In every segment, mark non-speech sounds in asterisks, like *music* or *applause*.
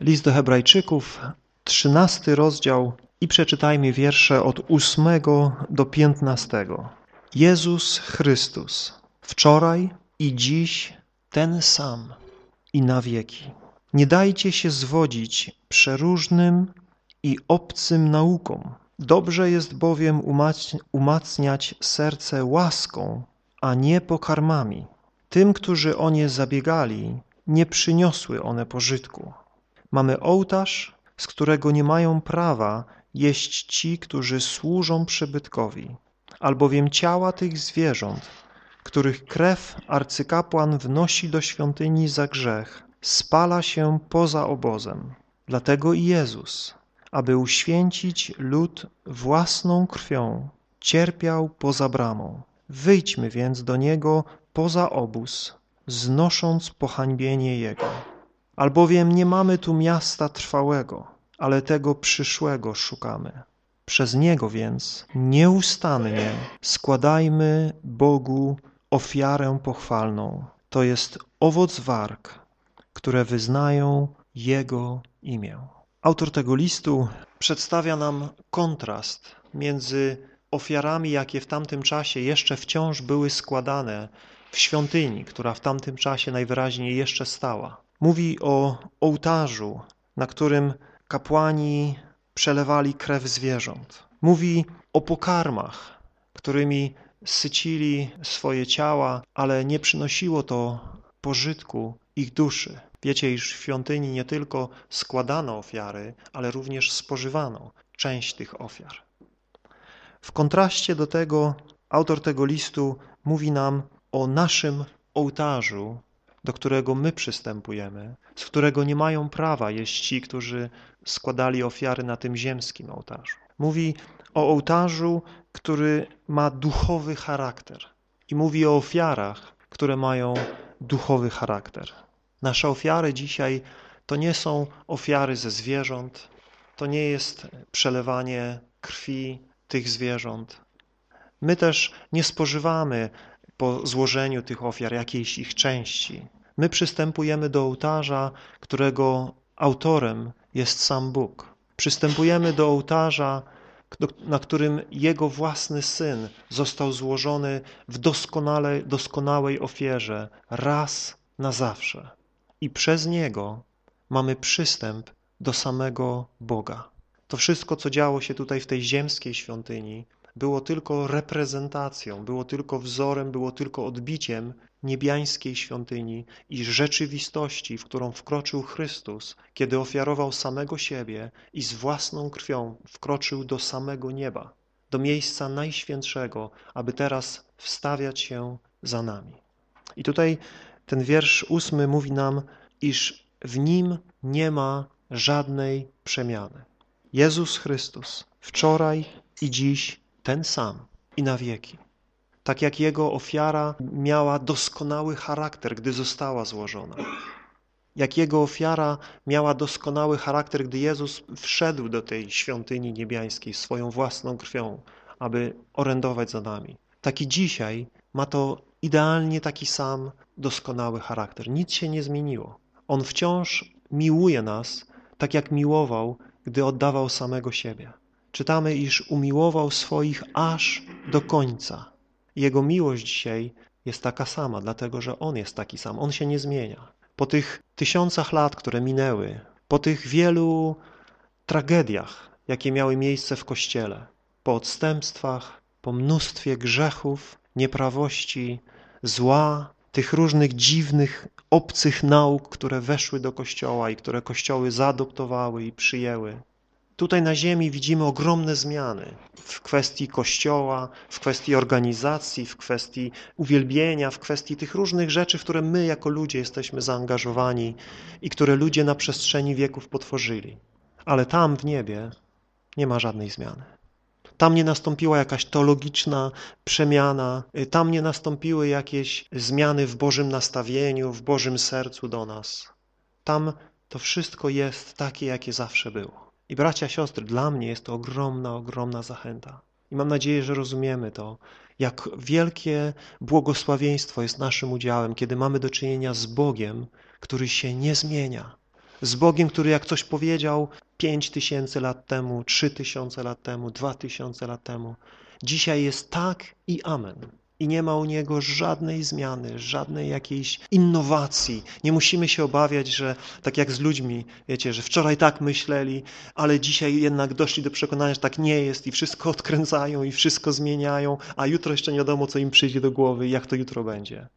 List do Hebrajczyków, trzynasty rozdział i przeczytajmy wiersze od ósmego do piętnastego. Jezus Chrystus, wczoraj i dziś ten sam i na wieki. Nie dajcie się zwodzić przeróżnym i obcym naukom. Dobrze jest bowiem umacniać serce łaską, a nie pokarmami. Tym, którzy o nie zabiegali, nie przyniosły one pożytku. Mamy ołtarz, z którego nie mają prawa jeść ci, którzy służą przybytkowi, albowiem ciała tych zwierząt, których krew arcykapłan wnosi do świątyni za grzech, spala się poza obozem. Dlatego i Jezus, aby uświęcić lud własną krwią, cierpiał poza bramą. Wyjdźmy więc do Niego poza obóz, znosząc pohańbienie Jego. Albowiem nie mamy tu miasta trwałego, ale tego przyszłego szukamy. Przez Niego więc nieustannie składajmy Bogu ofiarę pochwalną. To jest owoc warg, które wyznają Jego imię. Autor tego listu przedstawia nam kontrast między ofiarami, jakie w tamtym czasie jeszcze wciąż były składane w świątyni, która w tamtym czasie najwyraźniej jeszcze stała. Mówi o ołtarzu, na którym kapłani przelewali krew zwierząt. Mówi o pokarmach, którymi sycili swoje ciała, ale nie przynosiło to pożytku ich duszy. Wiecie, iż w świątyni nie tylko składano ofiary, ale również spożywano część tych ofiar. W kontraście do tego autor tego listu mówi nam o naszym ołtarzu, do którego my przystępujemy, z którego nie mają prawa jeść ci, którzy składali ofiary na tym ziemskim ołtarzu. Mówi o ołtarzu, który ma duchowy charakter i mówi o ofiarach, które mają duchowy charakter. Nasze ofiary dzisiaj to nie są ofiary ze zwierząt, to nie jest przelewanie krwi tych zwierząt. My też nie spożywamy po złożeniu tych ofiar jakiejś ich części. My przystępujemy do ołtarza, którego autorem jest sam Bóg. Przystępujemy do ołtarza, na którym Jego własny Syn został złożony w doskonale, doskonałej ofierze raz na zawsze. I przez Niego mamy przystęp do samego Boga. To wszystko, co działo się tutaj w tej ziemskiej świątyni, było tylko reprezentacją, było tylko wzorem, było tylko odbiciem niebiańskiej świątyni i rzeczywistości, w którą wkroczył Chrystus, kiedy ofiarował samego siebie i z własną krwią wkroczył do samego nieba, do miejsca najświętszego, aby teraz wstawiać się za nami. I tutaj ten wiersz ósmy mówi nam, iż w Nim nie ma żadnej przemiany. Jezus Chrystus wczoraj i dziś ten sam i na wieki. Tak jak Jego ofiara miała doskonały charakter, gdy została złożona. Jak Jego ofiara miała doskonały charakter, gdy Jezus wszedł do tej świątyni niebiańskiej swoją własną krwią, aby orędować za nami. Tak i dzisiaj ma to idealnie taki sam doskonały charakter. Nic się nie zmieniło. On wciąż miłuje nas, tak jak miłował, gdy oddawał samego siebie. Czytamy, iż umiłował swoich aż do końca. Jego miłość dzisiaj jest taka sama, dlatego że On jest taki sam. On się nie zmienia. Po tych tysiącach lat, które minęły, po tych wielu tragediach, jakie miały miejsce w Kościele, po odstępstwach, po mnóstwie grzechów, nieprawości, zła, tych różnych dziwnych, obcych nauk, które weszły do Kościoła i które Kościoły zaadoptowały i przyjęły. Tutaj na ziemi widzimy ogromne zmiany w kwestii Kościoła, w kwestii organizacji, w kwestii uwielbienia, w kwestii tych różnych rzeczy, w które my jako ludzie jesteśmy zaangażowani i które ludzie na przestrzeni wieków potworzyli. Ale tam w niebie nie ma żadnej zmiany. Tam nie nastąpiła jakaś teologiczna przemiana, tam nie nastąpiły jakieś zmiany w Bożym nastawieniu, w Bożym sercu do nas. Tam to wszystko jest takie, jakie zawsze było. I bracia, siostry, dla mnie jest to ogromna, ogromna zachęta. I mam nadzieję, że rozumiemy to, jak wielkie błogosławieństwo jest naszym udziałem, kiedy mamy do czynienia z Bogiem, który się nie zmienia, z Bogiem, który jak coś powiedział pięć tysięcy lat temu, trzy tysiące lat temu, dwa tysiące lat temu, dzisiaj jest tak i amen. I nie ma u Niego żadnej zmiany, żadnej jakiejś innowacji. Nie musimy się obawiać, że tak jak z ludźmi, wiecie, że wczoraj tak myśleli, ale dzisiaj jednak doszli do przekonania, że tak nie jest i wszystko *laughs* odkręcają i wszystko zmieniają, a jutro jeszcze nie wiadomo, co im przyjdzie do głowy i jak to jutro będzie.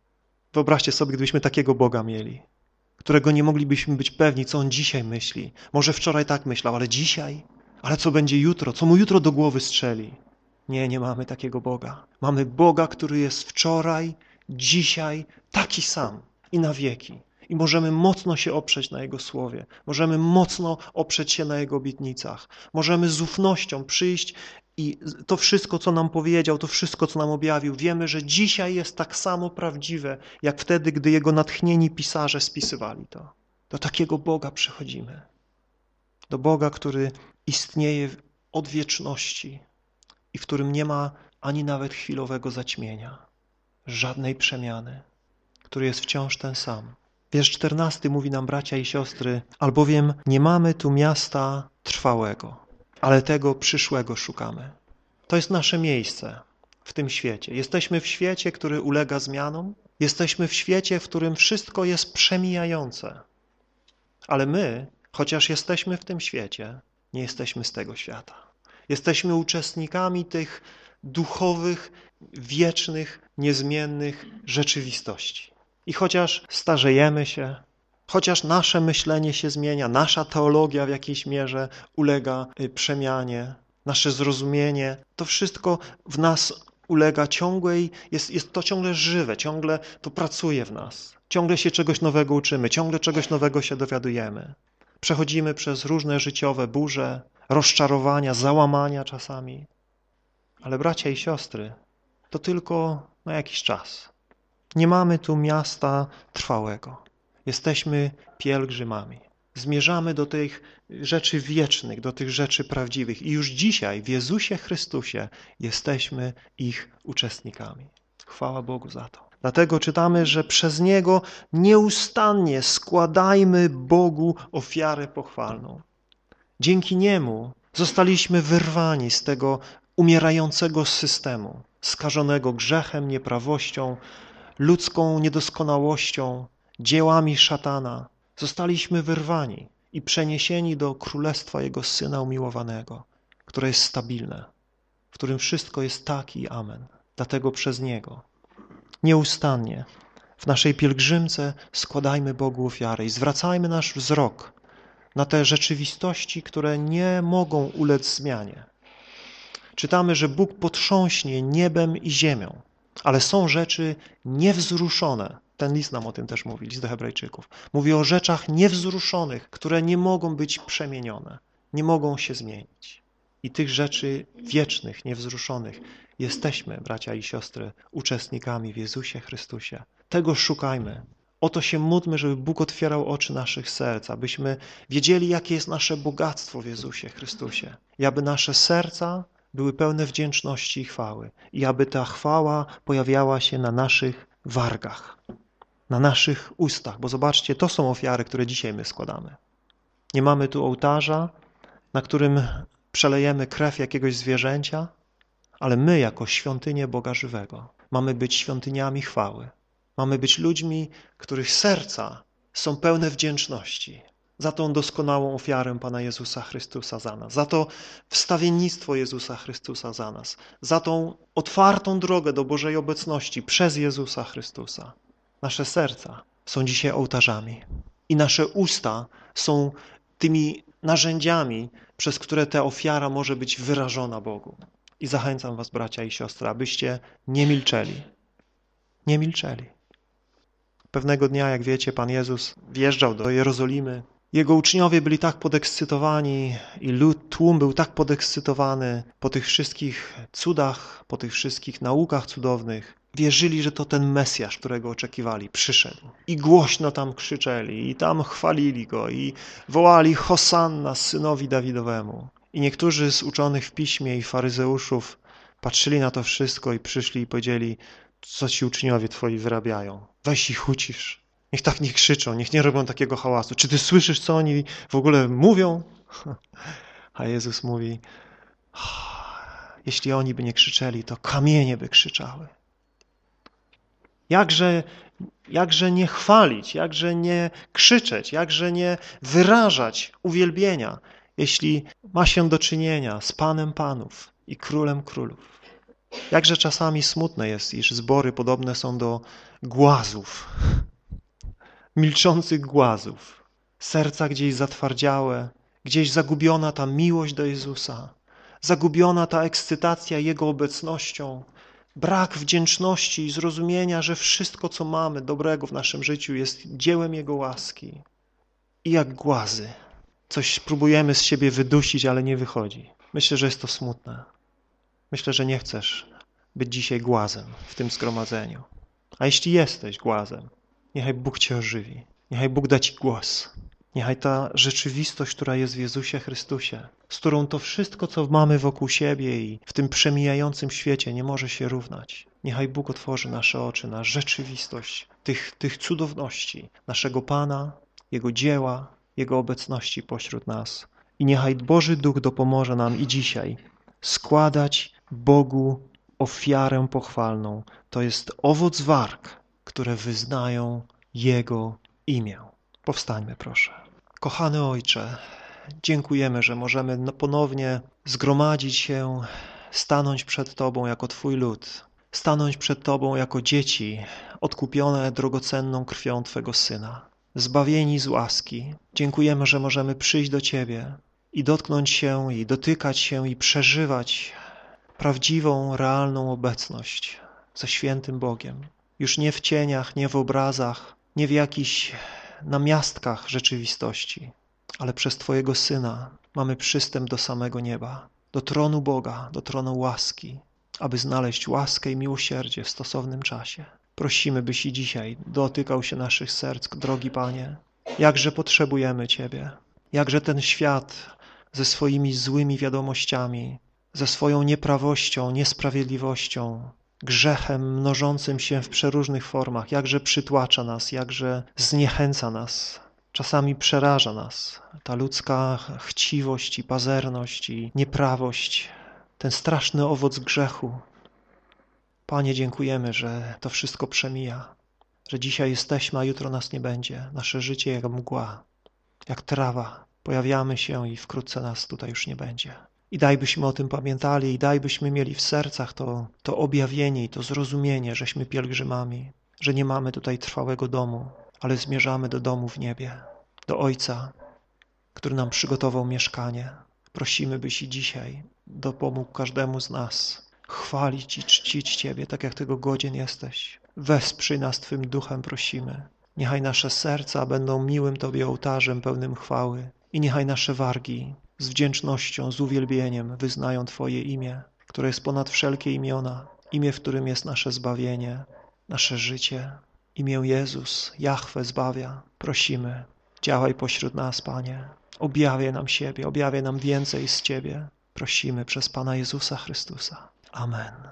Wyobraźcie sobie, gdybyśmy takiego Boga mieli, którego nie moglibyśmy być pewni, co On dzisiaj myśli. Może wczoraj tak myślał, ale dzisiaj? Ale co będzie jutro? Co mu jutro do głowy strzeli? Nie, nie mamy takiego Boga. Mamy Boga, który jest wczoraj, dzisiaj taki sam i na wieki. I możemy mocno się oprzeć na Jego Słowie. Możemy mocno oprzeć się na Jego obietnicach. Możemy z ufnością przyjść i to wszystko, co nam powiedział, to wszystko, co nam objawił, wiemy, że dzisiaj jest tak samo prawdziwe, jak wtedy, gdy Jego natchnieni pisarze spisywali to. Do takiego Boga przychodzimy. Do Boga, który istnieje od wieczności, i w którym nie ma ani nawet chwilowego zaćmienia, żadnej przemiany, który jest wciąż ten sam. Wiersz czternasty mówi nam, bracia i siostry, albowiem nie mamy tu miasta trwałego, ale tego przyszłego szukamy. To jest nasze miejsce w tym świecie. Jesteśmy w świecie, który ulega zmianom, jesteśmy w świecie, w którym wszystko jest przemijające. Ale my, chociaż jesteśmy w tym świecie, nie jesteśmy z tego świata. Jesteśmy uczestnikami tych duchowych, wiecznych, niezmiennych rzeczywistości. I chociaż starzejemy się, chociaż nasze myślenie się zmienia, nasza teologia w jakiejś mierze ulega y, przemianie, nasze zrozumienie, to wszystko w nas ulega ciągłej, jest, jest to ciągle żywe, ciągle to pracuje w nas. Ciągle się czegoś nowego uczymy, ciągle czegoś nowego się dowiadujemy. Przechodzimy przez różne życiowe burze, rozczarowania, załamania czasami. Ale bracia i siostry, to tylko na jakiś czas. Nie mamy tu miasta trwałego. Jesteśmy pielgrzymami. Zmierzamy do tych rzeczy wiecznych, do tych rzeczy prawdziwych. I już dzisiaj w Jezusie Chrystusie jesteśmy ich uczestnikami. Chwała Bogu za to. Dlatego czytamy, że przez Niego nieustannie składajmy Bogu ofiarę pochwalną. Dzięki Niemu zostaliśmy wyrwani z tego umierającego systemu, skażonego grzechem, nieprawością, ludzką niedoskonałością, dziełami szatana. Zostaliśmy wyrwani i przeniesieni do królestwa Jego Syna umiłowanego, które jest stabilne, w którym wszystko jest tak i amen. Dlatego przez Niego nieustannie w naszej pielgrzymce składajmy Bogu ofiary i zwracajmy nasz wzrok na te rzeczywistości, które nie mogą ulec zmianie. Czytamy, że Bóg potrząśnie niebem i ziemią, ale są rzeczy niewzruszone. Ten list nam o tym też mówi, list do hebrajczyków. Mówi o rzeczach niewzruszonych, które nie mogą być przemienione, nie mogą się zmienić. I tych rzeczy wiecznych, niewzruszonych jesteśmy, bracia i siostry, uczestnikami w Jezusie Chrystusie. Tego szukajmy, o to się módlmy, żeby Bóg otwierał oczy naszych serc, abyśmy wiedzieli, jakie jest nasze bogactwo w Jezusie Chrystusie i aby nasze serca były pełne wdzięczności i chwały i aby ta chwała pojawiała się na naszych wargach, na naszych ustach, bo zobaczcie, to są ofiary, które dzisiaj my składamy. Nie mamy tu ołtarza, na którym przelejemy krew jakiegoś zwierzęcia, ale my jako świątynię Boga żywego mamy być świątyniami chwały. Mamy być ludźmi, których serca są pełne wdzięczności za tą doskonałą ofiarę Pana Jezusa Chrystusa za nas, za to wstawiennictwo Jezusa Chrystusa za nas, za tą otwartą drogę do Bożej obecności przez Jezusa Chrystusa. Nasze serca są dzisiaj ołtarzami i nasze usta są tymi narzędziami, przez które ta ofiara może być wyrażona Bogu. I zachęcam was, bracia i siostry, abyście nie milczeli. Nie milczeli. Pewnego dnia, jak wiecie, Pan Jezus wjeżdżał do Jerozolimy. Jego uczniowie byli tak podekscytowani i lud, tłum był tak podekscytowany po tych wszystkich cudach, po tych wszystkich naukach cudownych. Wierzyli, że to ten Mesjasz, którego oczekiwali, przyszedł. I głośno tam krzyczeli, i tam chwalili Go, i wołali Hosanna synowi Dawidowemu. I niektórzy z uczonych w piśmie i faryzeuszów patrzyli na to wszystko i przyszli i powiedzieli, co ci uczniowie twoi wyrabiają. Weź ich ucisz. Niech tak nie krzyczą, niech nie robią takiego hałasu. Czy ty słyszysz, co oni w ogóle mówią? *laughs* A Jezus mówi, jeśli oni by nie krzyczeli, to kamienie by krzyczały. Jakże, jakże nie chwalić, jakże nie krzyczeć, jakże nie wyrażać uwielbienia, jeśli ma się do czynienia z Panem Panów i Królem Królów. Jakże czasami smutne jest, iż zbory podobne są do głazów, milczących głazów, serca gdzieś zatwardziałe, gdzieś zagubiona ta miłość do Jezusa, zagubiona ta ekscytacja Jego obecnością, brak wdzięczności i zrozumienia, że wszystko, co mamy dobrego w naszym życiu jest dziełem Jego łaski. I jak głazy. Coś próbujemy z siebie wydusić, ale nie wychodzi. Myślę, że jest to smutne. Myślę, że nie chcesz być dzisiaj głazem w tym zgromadzeniu. A jeśli jesteś głazem, niechaj Bóg cię ożywi. Niechaj Bóg da ci głos. Niechaj ta rzeczywistość, która jest w Jezusie Chrystusie, z którą to wszystko, co mamy wokół siebie i w tym przemijającym świecie nie może się równać. Niechaj Bóg otworzy nasze oczy na rzeczywistość tych, tych cudowności naszego Pana, Jego dzieła, Jego obecności pośród nas. I niechaj Boży Duch dopomoże nam i dzisiaj składać Bogu ofiarę pochwalną. To jest owoc warg, które wyznają Jego imię. Powstańmy proszę. Kochany Ojcze, dziękujemy, że możemy no ponownie zgromadzić się, stanąć przed Tobą jako Twój lud, stanąć przed Tobą jako dzieci odkupione drogocenną krwią Twego Syna, zbawieni z łaski. Dziękujemy, że możemy przyjść do Ciebie i dotknąć się, i dotykać się, i przeżywać prawdziwą, realną obecność ze świętym Bogiem. Już nie w cieniach, nie w obrazach, nie w jakichś namiastkach rzeczywistości, ale przez Twojego Syna mamy przystęp do samego nieba, do tronu Boga, do tronu łaski, aby znaleźć łaskę i miłosierdzie w stosownym czasie. Prosimy, byś i dzisiaj dotykał się naszych serc, drogi Panie. Jakże potrzebujemy Ciebie, jakże ten świat ze swoimi złymi wiadomościami, ze swoją nieprawością, niesprawiedliwością, grzechem mnożącym się w przeróżnych formach, jakże przytłacza nas, jakże zniechęca nas, czasami przeraża nas. Ta ludzka chciwość i pazerność i nieprawość, ten straszny owoc grzechu. Panie, dziękujemy, że to wszystko przemija, że dzisiaj jesteśmy, a jutro nas nie będzie. Nasze życie jak mgła, jak trawa. Pojawiamy się i wkrótce nas tutaj już nie będzie. I dajbyśmy o tym pamiętali, i dajbyśmy mieli w sercach to, to objawienie i to zrozumienie, żeśmy pielgrzymami, że nie mamy tutaj trwałego domu, ale zmierzamy do domu w niebie, do Ojca, który nam przygotował mieszkanie. Prosimy, byś i dzisiaj dopomógł każdemu z nas chwalić i czcić Ciebie, tak jak Tego godzien jesteś. Wesprzyj nas Twym duchem, prosimy. Niechaj nasze serca będą miłym Tobie ołtarzem pełnym chwały i niechaj nasze wargi z wdzięcznością, z uwielbieniem wyznają Twoje imię, które jest ponad wszelkie imiona, imię, w którym jest nasze zbawienie, nasze życie. Imię Jezus, Jahwe zbawia. Prosimy, działaj pośród nas, Panie. Objawię nam siebie, objawię nam więcej z Ciebie. Prosimy przez Pana Jezusa Chrystusa. Amen.